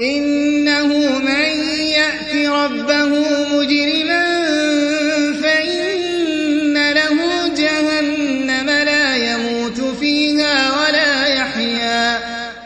إِنَّهُ مَن يَأْتِ رَبَّهُ